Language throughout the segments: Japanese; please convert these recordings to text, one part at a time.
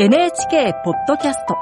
NHK ポッドキャスト。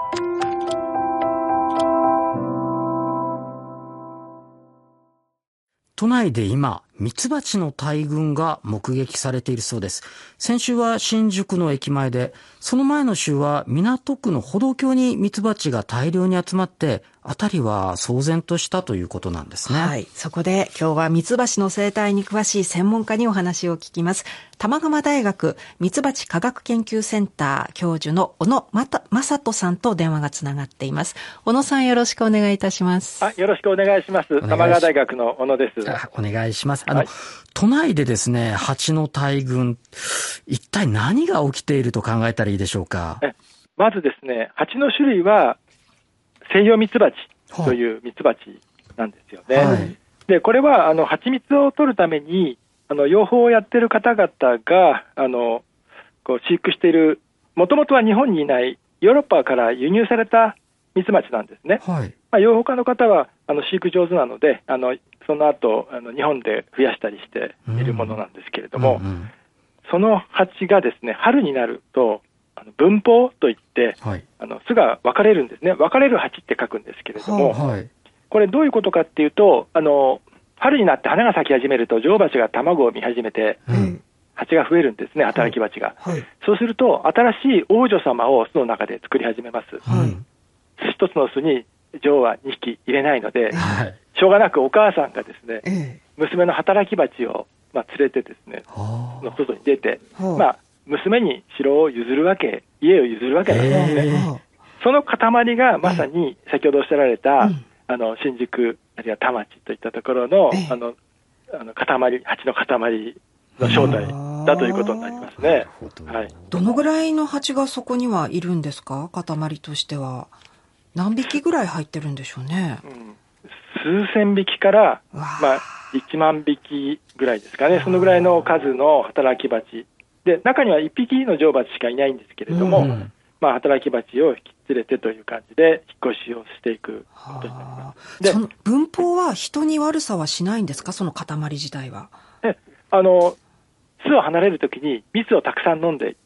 都内で今、ミツバチの大群が目撃されているそうです。先週は新宿の駅前で、その前の週は港区の歩道橋にミツバチが大量に集まって、あたりは騒然としたということなんですね。はい。そこで今日はミツバチの生態に詳しい専門家にお話を聞きます。玉川大学ミツバチ科学研究センター教授の小野正人さんと電話がつながっています。小野さんよろしくお願いいたします。あよろしくお願いします。玉川大学の小野です。お願いします。あの、はい、都内でですね、蜂の大群、一体何が起きていると考えたらいいでしょうか？まずですね、蜂の種類は西洋ミツバチというミツバチなんですよね。はい、で、これは、あの、蜂蜜を取るために、あの、養蜂をやってる方々が、あの、こう、飼育している、もともとは日本にいないヨーロッパから輸入されたミツバチなんですね。はい、まあ、養蜂家の方は、あの、飼育上手なので、あの、その後、あの、日本で増やしたりしているものなんですけれども、うんうんうん、その蜂がですね、春になると、あの分蜂といって、はい、あの巣が分かれるんですね、分かれる鉢って書くんですけれども、はい、これ、どういうことかっていうと、あの春になって花が咲き始めると、女王蜂が卵を見始めて、うん、蜂が増えるんですね、働き蜂が。はい、そうすると、新しい王女様を巣の中で作り始めます。一つの巣に女王は2匹入れないので、しょうがなくお母さんがですね、娘の働き蜂をまあ連れてですね、の外に出て、まあ、娘に城を譲るわけ、家を譲るわけなんです。ね。え。ー、その塊がまさに先ほどおっしゃられた、あの新宿、あるいは田町といったところの、あのあの塊、蜂の塊の正体だということになりますね。はい、どのぐらいの蜂がそこにはいるんですか、塊としては。何匹ぐらい入ってるんでしょうね。うん、数千匹から、まあ、1万匹ぐらいですかね、そのぐらいの数の働き蜂。で中には1匹の女王蜂しかいないんですけれども、うん、まあ、働き蜂を引き連れてという感じで、引っ越しをしていくことになります。でその分蜂は人に悪さはしないんですか、その塊自体は。えあの巣を離れるときに蜜をたくさん飲んでい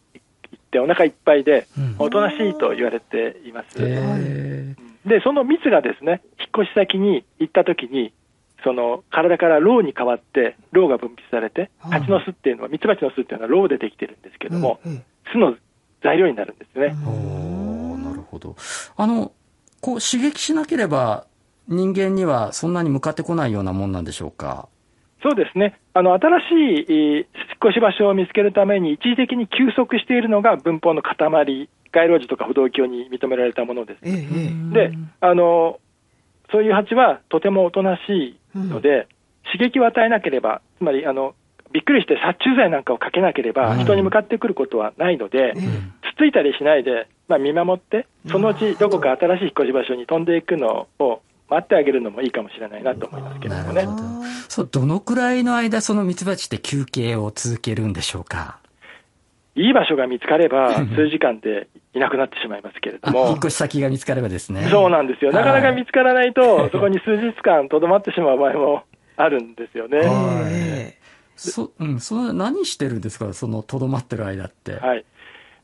ってお腹いっぱいで、おとなしいと言われています。で、その蜜がですね、引っ越し先に行ったときに、その体からロウに変わって、ロウが分泌されて、蜂の巣っていうのは、ミツバチの巣っていうのはロウでできてるんですけども、巣の材料になるんですね。なるほど。あの、こう刺激しなければ、人間にはそんなに向かってこないようなもんなんでしょうか？そうですね。あの、新しい引っ越し場所を見つけるために一時的に休息しているのが分蜂の塊、街路樹とか歩道橋に認められたものです。ええ、で、あの、そういう蜂はとてもおとなしいので、刺激を与えなければ、つまりあのびっくりして殺虫剤なんかをかけなければ、人に向かってくることはないので、つっついたりしないで、まあ、見守って、そのうちどこか新しい引っ越し場所に飛んでいくのを待ってあげるのもいいかもしれないなと思いますけれどもね。どそうどのくらいの間、そのミツバチって休憩を続けるんでしょうか？いい場所が見つかれば、数時間でいなくなってしまいますけれども。引っ越し先が見つかればですね。そうなんですよ。なかなか見つからないと、そこに数日間とどまってしまう場合もあるんですよね。はいそ、うん、その何してるんですか、そのとどまってる間って。はい。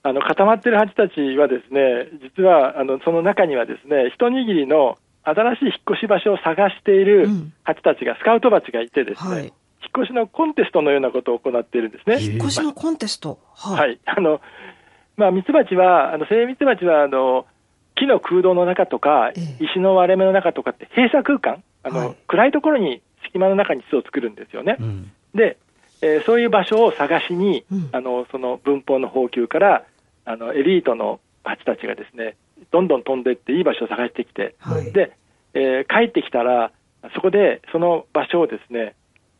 あの、固まってる蜂たちはですね、実は、あの、その中にはですね、一握りの新しい引っ越し場所を探している蜂たちが、スカウト蜂がいてですね、はい、引っ越しのコンテストのようなことを行っているんですね。引っ越しのコンテスト？はい。はい、あの、まあ、ミツバチは、あの、セイミツバチは、あの、木の空洞の中とか、石の割れ目の中とかって閉鎖空間、あの、はい、暗いところに隙間の中に巣を作るんですよね。うん、で、えー、そういう場所を探しに、うん、あのその文法の補給からあのエリートの蜂たちがですねどんどん飛んでいっていい場所を探してきて、はい、で、えー、帰ってきたらそこでその場所をですね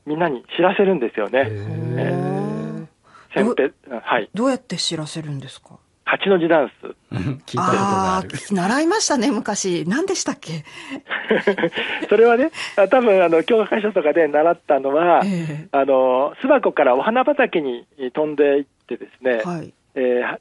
みんなに知らせるんですよね。えー、先手はい。どうやって知らせるんですか？八の字ダンス。聞いたことがある。習いましたね、昔。何でしたっけ？それはね、多分、あの、教科書とかで習ったのは、えー、あの、巣箱からお花畑に飛んでいってですね、はい、えー、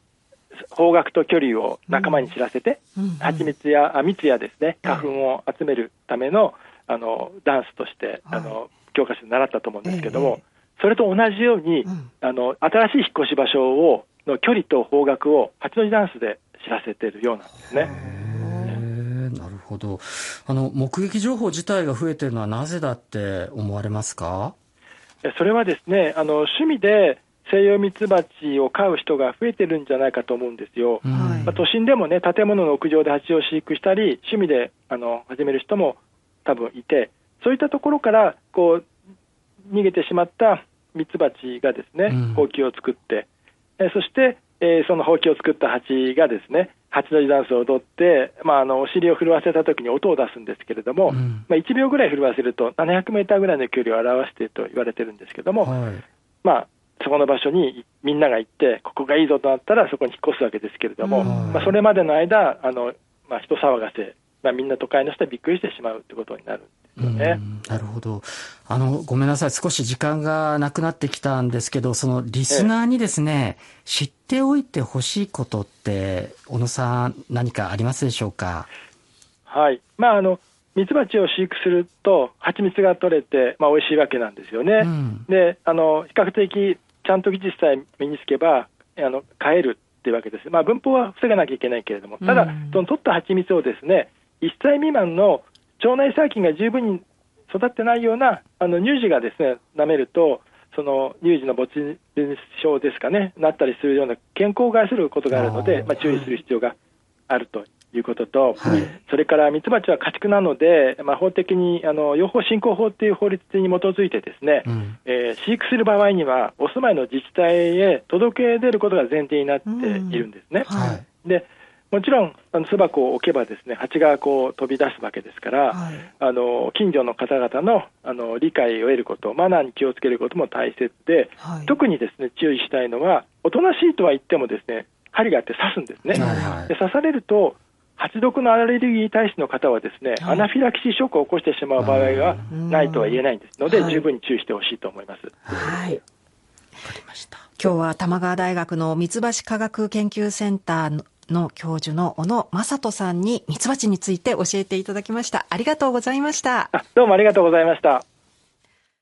方角と距離を仲間に知らせて、うん。うん、蜂蜜や、あ蜜やですね、花粉を集めるための、あの、ダンスとして、はい、あの、教科書で習ったと思うんですけども、えー、それと同じように、うん、あの、新しい引っ越し場所をの距離と方角を8の字ダンスで知らせているようなんですね。なるほど。あの、目撃情報自体が増えているのはなぜだって思われますか？それはですね、あの、趣味で西洋ミツバチを飼う人が増えてるんじゃないかと思うんですよ。うん、まあ、都心でもね、建物の屋上で蜂を飼育したり、趣味であの始める人も多分いて、そういったところから、こう、逃げてしまったミツバチがですね、ほうきを作って、えそして、えー、そのほうきを作った蜂がですね、八の字ダンスを踊って、まあ、あのお尻を震わせたときに音を出すんですけれども、うん、まあ、1秒ぐらい震わせると700メーターぐらいの距離を表していると言われてるんですけれども、はい、まあ、そこの場所にみんなが行って、ここがいいぞとなったら、そこに引っ越すわけですけれども、はい、まあ、それまでの間、あのまあ、人騒がせ、まあ、みんな都会の人はびっくりしてしまうということになるんですよね。なるほど。あの、ごめんなさい。少し時間がなくなってきたんですけど、そのリスナーにですね、ええ、知っておいてほしいことって、小野さん、何かありますでしょうか？はい。まあ、あの、ミツバチを飼育すると、蜂蜜が取れて、まあ、美味しいわけなんですよね。うん、で、あの、比較的、ちゃんと技術さえ身につけば、あの、飼えるっていうわけです。まあ、分蜂は防がなきゃいけないけれども、ただ、うん、その取った蜂蜜をですね、1歳未満の腸内細菌が十分に育ってないようなあの乳児がですね舐めるとその乳児の没入症ですかねなったりするような健康を害することがあるのでまあ、注意する必要があるということと、はい、それからミツバチは家畜なので、まあ、法的にあの養蜂振興法という法律に基づいてですね、うん、えー、飼育する場合にはお住まいの自治体へ届け出ることが前提になっているんですね。うん。はい、でもちろんあの巣箱を置けばですね蜂がこう飛び出すわけですから、はい、あの近所の方々のあの理解を得ることマナーに気をつけることも大切で、はい、特にですね注意したいのはおとなしいとは言ってもですね針があって刺すんですね、はいはい、で刺されると蜂毒のアレルギー体質の方はですね、アナフィラキシーショックを起こしてしまう場合がないとは言えないんですので、十分に注意してほしいと思います。はい。わかりました。今日は玉川大学の三橋科学研究センターの教授の小野正人さんにミツバチについて教えていただきました。ありがとうございました。どうもありがとうございました。